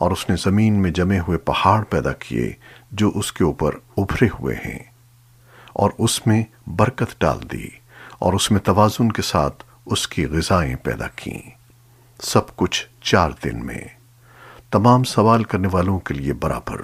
اور اس نے زمین میں جمے ہوئے پہاڑ پیدا کیے جو اس کے اوپر ابھرے ہوئے ہیں اور اس میں برکت ڈال دی اور اس میں توازن کے ساتھ اس کی غذائیں پیدا کیں۔ سب کچھ چار دن میں۔ تمام سوال کرنے والوں کے لیے برابر۔